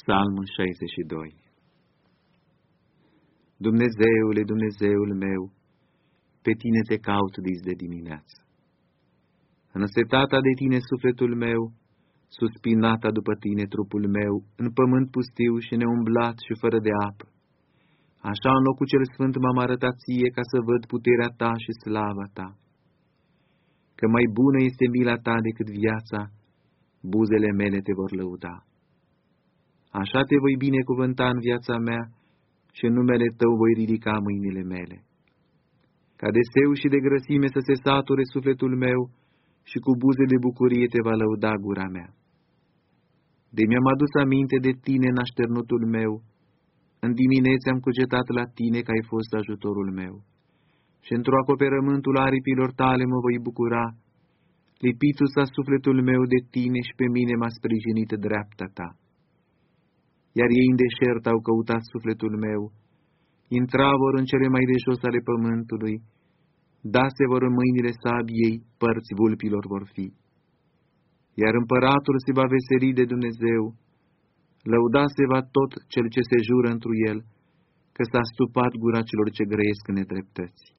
Psalmul 62 Dumnezeule, Dumnezeul meu, pe tine te caut dis de dimineață. Însetata de tine sufletul meu, suspinata după tine trupul meu, în pământ pustiu și neumblat și fără de apă. Așa în locul cel sfânt m-am arătat ție ca să văd puterea ta și slava ta. Că mai bună este mila ta decât viața, buzele mele te vor lăuda. Așa te voi binecuvânta în viața mea și în numele tău voi ridica mâinile mele. Ca de seu și de grăsime să se sature sufletul meu și cu buze de bucurie te va lăuda gura mea. De mi-am adus aminte de tine în așternutul meu, în diminețe am cugetat la tine că ai fost ajutorul meu. Și într-o acoperământul aripilor tale mă voi bucura, lipitul s-a sufletul meu de tine și pe mine m-a sprijinit dreapta ta iar ei în deșert au căutat sufletul meu, intra vor în cele mai de jos ale pământului, dase vor în mâinile sabiei, părți vulpilor vor fi. Iar împăratul se va veseli de Dumnezeu, lăudase va tot cel ce se jură întru el, că s-a stupat gura celor ce grăiesc în nedreptăți.